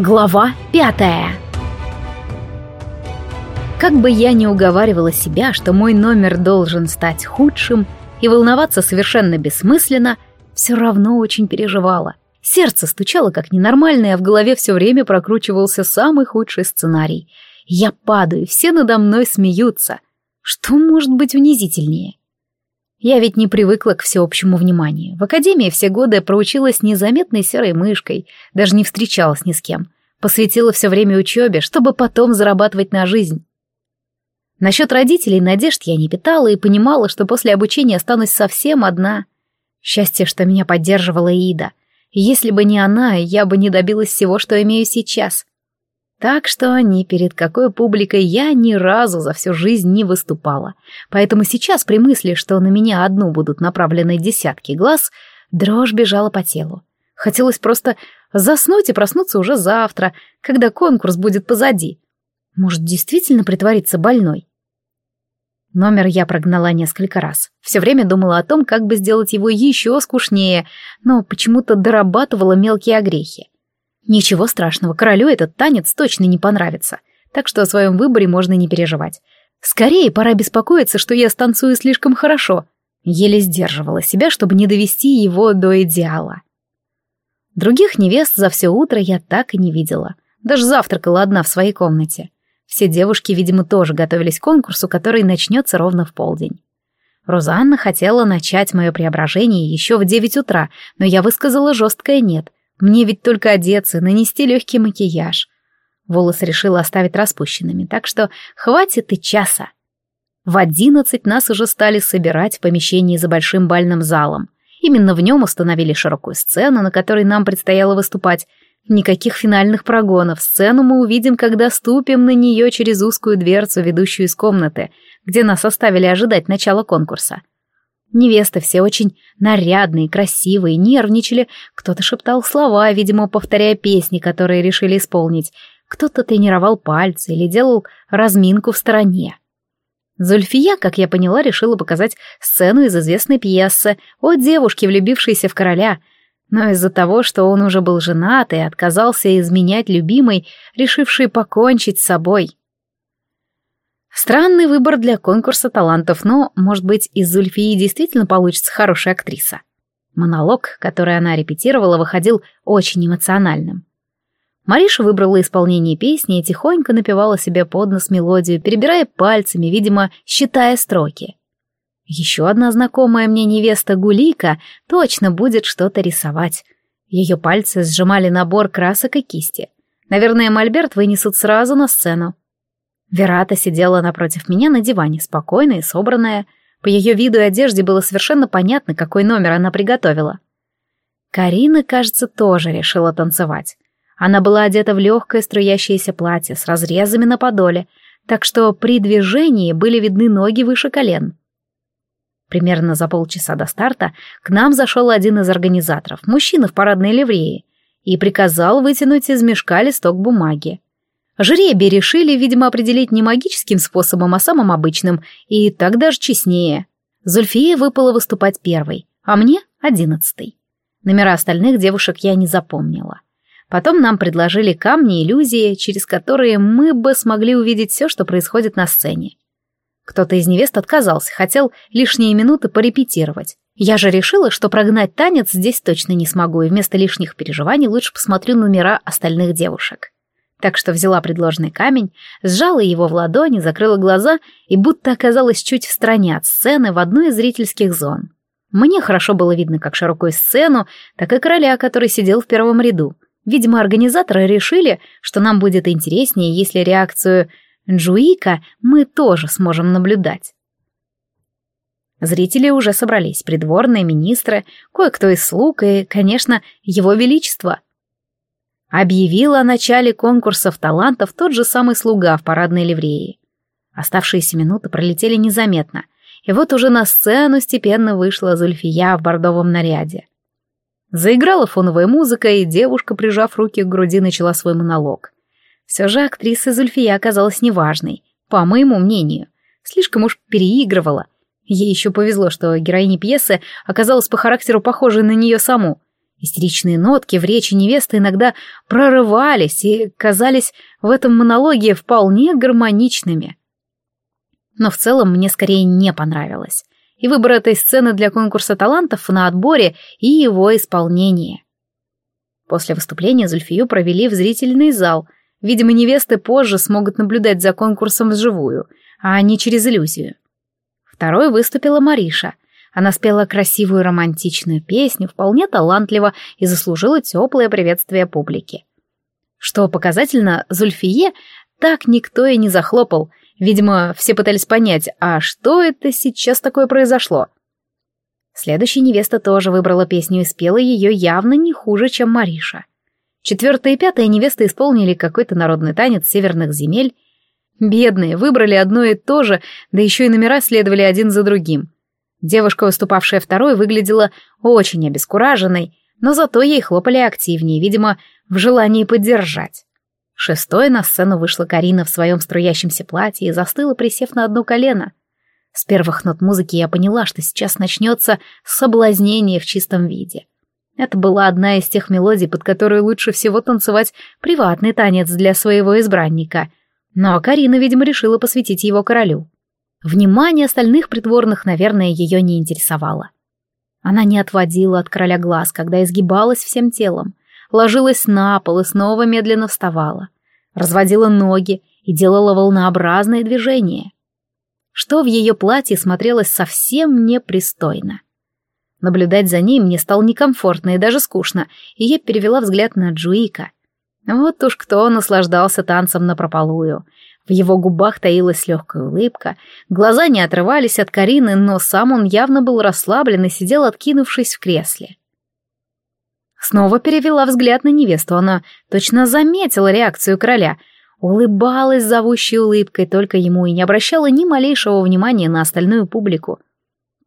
Глава пятая Как бы я ни уговаривала себя, что мой номер должен стать худшим, и волноваться совершенно бессмысленно, все равно очень переживала. Сердце стучало как ненормальное, а в голове все время прокручивался самый худший сценарий. Я падаю, все надо мной смеются. Что может быть унизительнее? Я ведь не привыкла к всеобщему вниманию. В академии все годы проучилась незаметной серой мышкой, даже не встречалась ни с кем. Посвятила все время учебе, чтобы потом зарабатывать на жизнь. Насчет родителей надежд я не питала и понимала, что после обучения останусь совсем одна. Счастье, что меня поддерживала Ида. Если бы не она, я бы не добилась всего, что имею сейчас. Так что ни перед какой публикой я ни разу за всю жизнь не выступала. Поэтому сейчас при мысли, что на меня одну будут направлены десятки глаз, дрожь бежала по телу. Хотелось просто заснуть и проснуться уже завтра, когда конкурс будет позади. Может, действительно притвориться больной? Номер я прогнала несколько раз. Все время думала о том, как бы сделать его еще скучнее, но почему-то дорабатывала мелкие огрехи. Ничего страшного, королю этот танец точно не понравится, так что о своем выборе можно не переживать. Скорее, пора беспокоиться, что я станцую слишком хорошо. Еле сдерживала себя, чтобы не довести его до идеала. Других невест за все утро я так и не видела. Даже завтракала одна в своей комнате. Все девушки, видимо, тоже готовились к конкурсу, который начнется ровно в полдень. Розанна хотела начать мое преображение еще в девять утра, но я высказала жесткое «нет», мне ведь только одеться, нанести легкий макияж. Волосы решила оставить распущенными, так что хватит и часа. В одиннадцать нас уже стали собирать в помещении за большим бальным залом. Именно в нем установили широкую сцену, на которой нам предстояло выступать. Никаких финальных прогонов. Сцену мы увидим, когда ступим на нее через узкую дверцу, ведущую из комнаты, где нас оставили ожидать начала конкурса. Невесты все очень нарядные, красивые, нервничали. Кто-то шептал слова, видимо, повторяя песни, которые решили исполнить. Кто-то тренировал пальцы или делал разминку в стороне. Зульфия, как я поняла, решила показать сцену из известной пьесы о девушке, влюбившейся в короля. Но из-за того, что он уже был женат и отказался изменять любимой, решившей покончить с собой. Странный выбор для конкурса талантов, но, может быть, из Зульфии действительно получится хорошая актриса. Монолог, который она репетировала, выходил очень эмоциональным. Мариша выбрала исполнение песни и тихонько напевала себе под нос мелодию, перебирая пальцами, видимо, считая строки. Еще одна знакомая мне невеста Гулика точно будет что-то рисовать. Ее пальцы сжимали набор красок и кисти. Наверное, мольберт вынесут сразу на сцену. Верата сидела напротив меня на диване, спокойная и собранная. По ее виду и одежде было совершенно понятно, какой номер она приготовила. Карина, кажется, тоже решила танцевать. Она была одета в легкое струящееся платье с разрезами на подоле, так что при движении были видны ноги выше колен. Примерно за полчаса до старта к нам зашел один из организаторов, мужчина в парадной ливреи, и приказал вытянуть из мешка листок бумаги. Жребий решили, видимо, определить не магическим способом, а самым обычным, и так даже честнее. Зульфия выпала выступать первой, а мне — одиннадцатой. Номера остальных девушек я не запомнила. Потом нам предложили камни иллюзии, через которые мы бы смогли увидеть все, что происходит на сцене. Кто-то из невест отказался, хотел лишние минуты порепетировать. Я же решила, что прогнать танец здесь точно не смогу, и вместо лишних переживаний лучше посмотрю номера остальных девушек так что взяла предложенный камень, сжала его в ладони, закрыла глаза и будто оказалась чуть в стороне от сцены в одной из зрительских зон. Мне хорошо было видно как широкую сцену, так и короля, который сидел в первом ряду. Видимо, организаторы решили, что нам будет интереснее, если реакцию Джуика мы тоже сможем наблюдать. Зрители уже собрались, придворные, министры, кое-кто из слуг и, конечно, его величество — Объявил о начале конкурсов талантов тот же самый слуга в парадной ливреи. Оставшиеся минуты пролетели незаметно, и вот уже на сцену степенно вышла Зульфия в бордовом наряде. Заиграла фоновая музыка, и девушка, прижав руки к груди, начала свой монолог. Все же актриса Зульфия оказалась неважной, по моему мнению. Слишком уж переигрывала. Ей еще повезло, что героиня пьесы оказалась по характеру похожей на нее саму — Истеричные нотки в речи невесты иногда прорывались и казались в этом монологе вполне гармоничными. Но в целом мне скорее не понравилось. И выбор этой сцены для конкурса талантов на отборе и его исполнение. После выступления Зульфию провели в зрительный зал. Видимо, невесты позже смогут наблюдать за конкурсом вживую, а не через иллюзию. Второй выступила Мариша. Она спела красивую романтичную песню, вполне талантливо и заслужила теплое приветствие публики. Что показательно, Зульфие так никто и не захлопал. Видимо, все пытались понять, а что это сейчас такое произошло? Следующая невеста тоже выбрала песню и спела ее явно не хуже, чем Мариша. Четвертая и пятая невеста исполнили какой-то народный танец северных земель. Бедные, выбрали одно и то же, да еще и номера следовали один за другим. Девушка, выступавшая второй, выглядела очень обескураженной, но зато ей хлопали активнее, видимо, в желании поддержать. Шестой на сцену вышла Карина в своем струящемся платье и застыла, присев на одно колено. С первых нот музыки я поняла, что сейчас начнется соблазнение в чистом виде. Это была одна из тех мелодий, под которую лучше всего танцевать приватный танец для своего избранника. Но Карина, видимо, решила посвятить его королю. Внимание остальных придворных, наверное, ее не интересовало. Она не отводила от короля глаз, когда изгибалась всем телом, ложилась на пол и снова медленно вставала, разводила ноги и делала волнообразные движения. Что в ее платье смотрелось совсем непристойно. Наблюдать за ней мне стало некомфортно и даже скучно, и я перевела взгляд на Джуика. Вот уж кто наслаждался танцем на прополую — в его губах таилась легкая улыбка, глаза не отрывались от Карины, но сам он явно был расслаблен и сидел, откинувшись в кресле. Снова перевела взгляд на невесту, она точно заметила реакцию короля, улыбалась зовущей улыбкой только ему и не обращала ни малейшего внимания на остальную публику.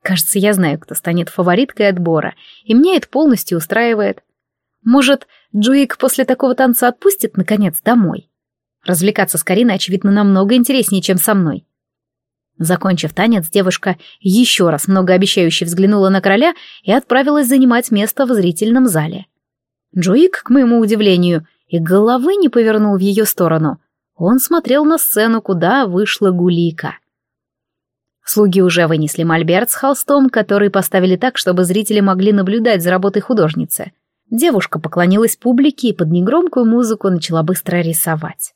Кажется, я знаю, кто станет фавориткой отбора, и мне это полностью устраивает. Может, Джуик после такого танца отпустит, наконец, домой? Развлекаться с Кариной, очевидно, намного интереснее, чем со мной. Закончив танец, девушка еще раз многообещающе взглянула на короля и отправилась занимать место в зрительном зале. Джуик, к моему удивлению, и головы не повернул в ее сторону. Он смотрел на сцену, куда вышла Гулика. Слуги уже вынесли мольберт с холстом, который поставили так, чтобы зрители могли наблюдать за работой художницы. Девушка поклонилась публике и под негромкую музыку начала быстро рисовать.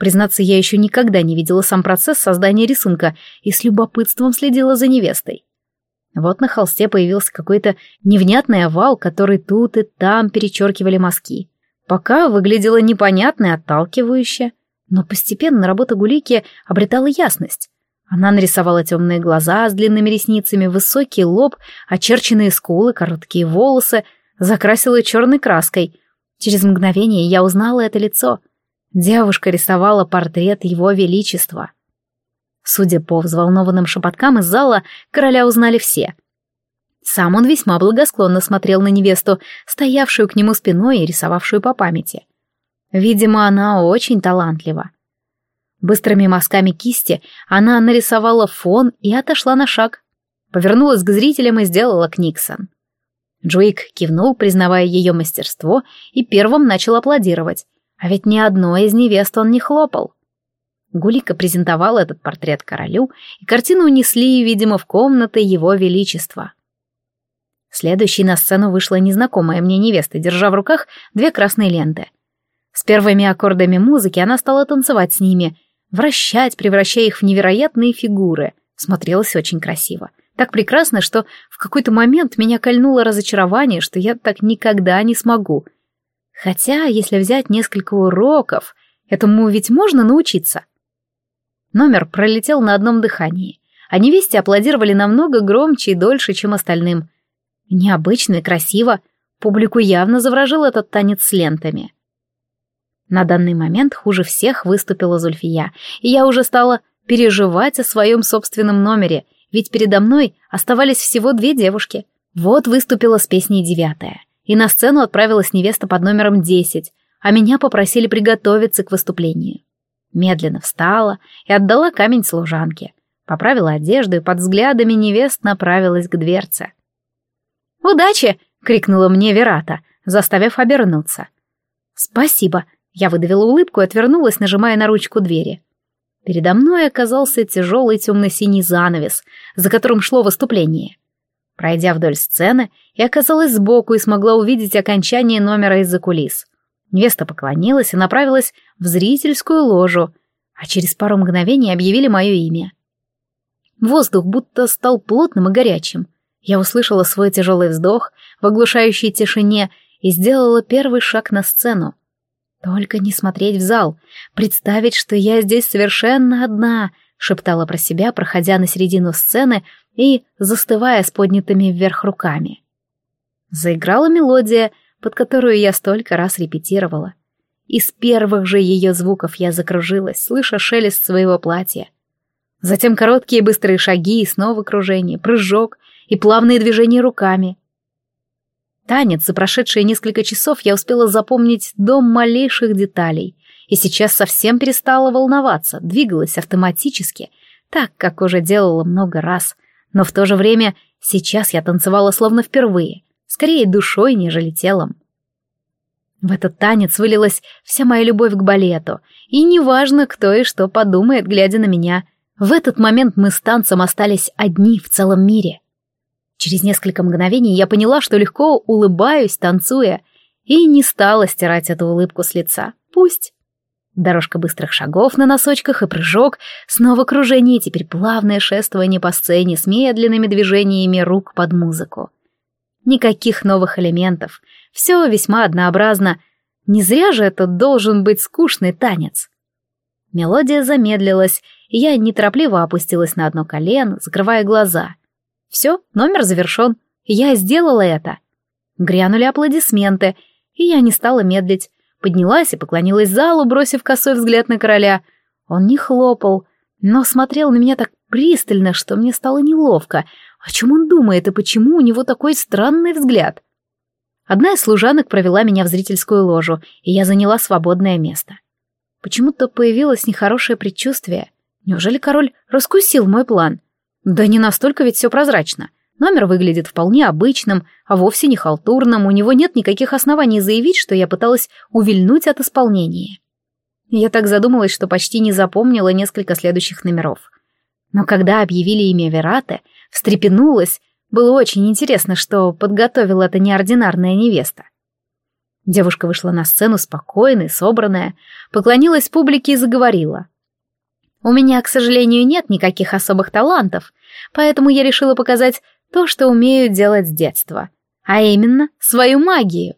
Признаться, я еще никогда не видела сам процесс создания рисунка и с любопытством следила за невестой. Вот на холсте появился какой-то невнятный овал, который тут и там перечеркивали мазки. Пока выглядело непонятно и отталкивающе, но постепенно работа Гулики обретала ясность. Она нарисовала темные глаза с длинными ресницами, высокий лоб, очерченные скулы, короткие волосы, закрасила черной краской. Через мгновение я узнала это лицо — Девушка рисовала портрет его величества. Судя по взволнованным шепоткам из зала, короля узнали все. Сам он весьма благосклонно смотрел на невесту, стоявшую к нему спиной и рисовавшую по памяти. Видимо, она очень талантлива. Быстрыми мазками кисти она нарисовала фон и отошла на шаг. Повернулась к зрителям и сделала Книксон. Джуик кивнул, признавая ее мастерство, и первым начал аплодировать, а ведь ни одной из невест он не хлопал. Гулика презентовала этот портрет королю, и картину унесли, видимо, в комнаты его величества. Следующей на сцену вышла незнакомая мне невеста, держа в руках две красные ленты. С первыми аккордами музыки она стала танцевать с ними, вращать, превращая их в невероятные фигуры. Смотрелось очень красиво. Так прекрасно, что в какой-то момент меня кольнуло разочарование, что я так никогда не смогу — Хотя, если взять несколько уроков, этому ведь можно научиться. Номер пролетел на одном дыхании, а невесте аплодировали намного громче и дольше, чем остальным. Необычно и красиво, публику явно заворожил этот танец с лентами. На данный момент хуже всех выступила Зульфия, и я уже стала переживать о своем собственном номере, ведь передо мной оставались всего две девушки. Вот выступила с песней девятая и на сцену отправилась невеста под номером 10, а меня попросили приготовиться к выступлению. Медленно встала и отдала камень служанке, поправила одежду и под взглядами невест направилась к дверце. «Удачи!» — крикнула мне Верата, заставив обернуться. «Спасибо», — я выдавила улыбку и отвернулась, нажимая на ручку двери. Передо мной оказался тяжелый темно-синий занавес, за которым шло выступление. Пройдя вдоль сцены, я оказалась сбоку и смогла увидеть окончание номера из-за кулис. Невеста поклонилась и направилась в зрительскую ложу, а через пару мгновений объявили мое имя. Воздух будто стал плотным и горячим. Я услышала свой тяжелый вздох в оглушающей тишине и сделала первый шаг на сцену. Только не смотреть в зал, представить, что я здесь совершенно одна, шептала про себя, проходя на середину сцены и застывая с поднятыми вверх руками. Заиграла мелодия, под которую я столько раз репетировала. Из первых же ее звуков я закружилась, слыша шелест своего платья. Затем короткие быстрые шаги и снова кружение, прыжок и плавные движения руками. Танец за прошедшие несколько часов я успела запомнить до малейших деталей, и сейчас совсем перестала волноваться, двигалась автоматически, так, как уже делала много раз, но в то же время сейчас я танцевала словно впервые, скорее душой, нежели телом. В этот танец вылилась вся моя любовь к балету, и неважно, кто и что подумает, глядя на меня. В этот момент мы с танцем остались одни в целом мире. Через несколько мгновений я поняла, что легко улыбаюсь, танцуя, и не стала стирать эту улыбку с лица. Пусть. Дорожка быстрых шагов на носочках и прыжок, снова кружение и теперь плавное шествование по сцене с медленными движениями рук под музыку. Никаких новых элементов, все весьма однообразно. Не зря же это должен быть скучный танец. Мелодия замедлилась, и я неторопливо опустилась на одно колено, закрывая глаза. Все, номер завершен. Я сделала это. Грянули аплодисменты, и я не стала медлить. Поднялась и поклонилась залу, бросив косой взгляд на короля. Он не хлопал, но смотрел на меня так пристально, что мне стало неловко. О чем он думает и почему у него такой странный взгляд? Одна из служанок провела меня в зрительскую ложу, и я заняла свободное место. Почему-то появилось нехорошее предчувствие. Неужели король раскусил мой план? Да не настолько ведь все прозрачно. Номер выглядит вполне обычным, а вовсе не халтурным, у него нет никаких оснований заявить, что я пыталась увильнуть от исполнения. Я так задумалась, что почти не запомнила несколько следующих номеров. Но когда объявили имя Вераты, встрепенулась было очень интересно, что подготовила эта неординарная невеста. Девушка вышла на сцену спокойная, собранная, поклонилась публике и заговорила. «У меня, к сожалению, нет никаких особых талантов, поэтому я решила показать то, что умею делать с детства, а именно свою магию».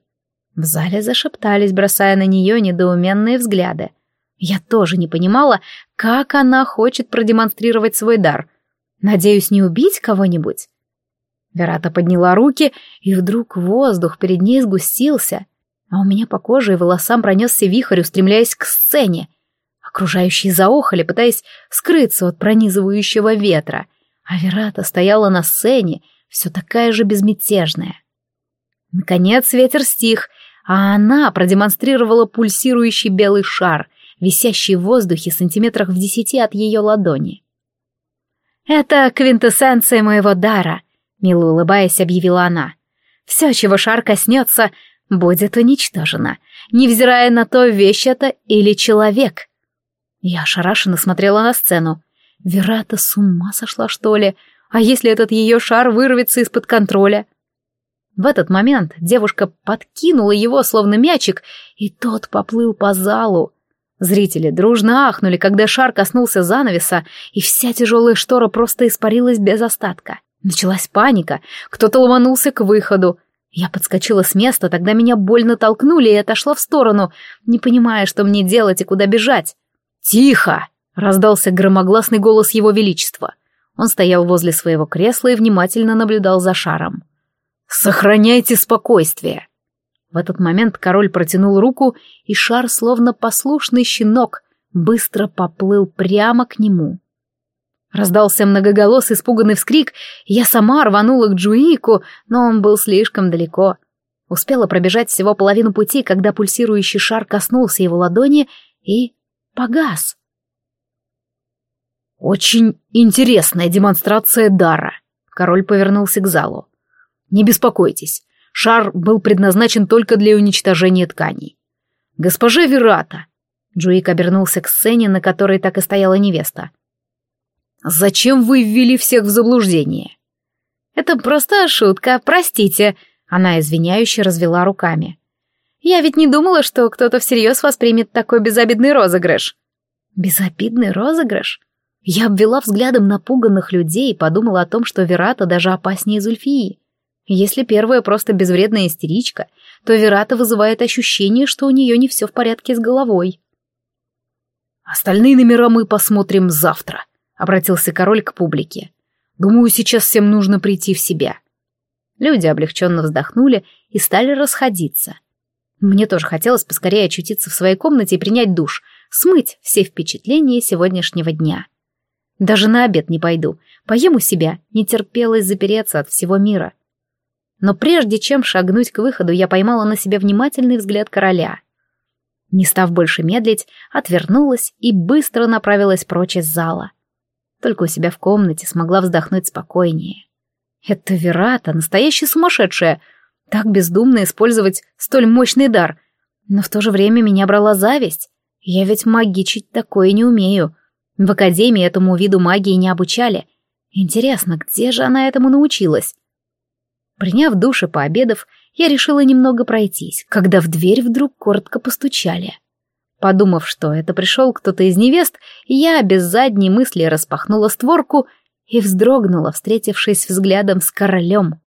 В зале зашептались, бросая на нее недоуменные взгляды. Я тоже не понимала, как она хочет продемонстрировать свой дар. Надеюсь, не убить кого-нибудь? Верата подняла руки, и вдруг воздух перед ней сгустился, а у меня по коже и волосам пронесся вихрь, устремляясь к сцене. Окружающие заохали, пытаясь скрыться от пронизывающего ветра, а Верата стояла на сцене, все такая же безмятежная. Наконец ветер стих, а она продемонстрировала пульсирующий белый шар, висящий в воздухе сантиметрах в десяти от ее ладони. «Это квинтэссенция моего дара», Мило улыбаясь, объявила она. «Все, чего шар коснется, будет уничтожено, невзирая на то, вещь это или человек». Я ошарашенно смотрела на сцену. Верата с ума сошла, что ли? А если этот ее шар вырвется из-под контроля? В этот момент девушка подкинула его, словно мячик, и тот поплыл по залу. Зрители дружно ахнули, когда шар коснулся занавеса, и вся тяжелая штора просто испарилась без остатка. Началась паника, кто-то ломанулся к выходу. Я подскочила с места, тогда меня больно толкнули и отошла в сторону, не понимая, что мне делать и куда бежать. «Тихо!» — раздался громогласный голос его величества. Он стоял возле своего кресла и внимательно наблюдал за шаром. «Сохраняйте спокойствие!» В этот момент король протянул руку, и шар, словно послушный щенок, быстро поплыл прямо к нему. Раздался многоголос испуганный вскрик, я сама рванула к Джуику, но он был слишком далеко. Успела пробежать всего половину пути, когда пульсирующий шар коснулся его ладони и погас. «Очень интересная демонстрация дара», — король повернулся к залу. «Не беспокойтесь, Шар был предназначен только для уничтожения тканей. «Госпожа Верата!» Джуик обернулся к сцене, на которой так и стояла невеста. «Зачем вы ввели всех в заблуждение?» «Это просто шутка, простите», — она извиняюще развела руками. «Я ведь не думала, что кто-то всерьез воспримет такой безобидный розыгрыш». «Безобидный розыгрыш?» Я обвела взглядом напуганных людей и подумала о том, что Верата даже опаснее Зульфии. Если первая просто безвредная истеричка, то Верата вызывает ощущение, что у нее не все в порядке с головой. «Остальные номера мы посмотрим завтра», — обратился король к публике. «Думаю, сейчас всем нужно прийти в себя». Люди облегченно вздохнули и стали расходиться. Мне тоже хотелось поскорее очутиться в своей комнате и принять душ, смыть все впечатления сегодняшнего дня. Даже на обед не пойду, поем у себя, не терпелось запереться от всего мира. Но прежде чем шагнуть к выходу, я поймала на себе внимательный взгляд короля — не став больше медлить, отвернулась и быстро направилась прочь из зала. Только у себя в комнате смогла вздохнуть спокойнее. Это Верата, настоящая сумасшедшая, так бездумно использовать столь мощный дар. Но в то же время меня брала зависть. Я ведь магичить такое не умею. В академии этому виду магии не обучали. Интересно, где же она этому научилась? Приняв душ и пообедав, я решила немного пройтись, когда в дверь вдруг коротко постучали. Подумав, что это пришел кто-то из невест, я без задней мысли распахнула створку и вздрогнула, встретившись взглядом с королем.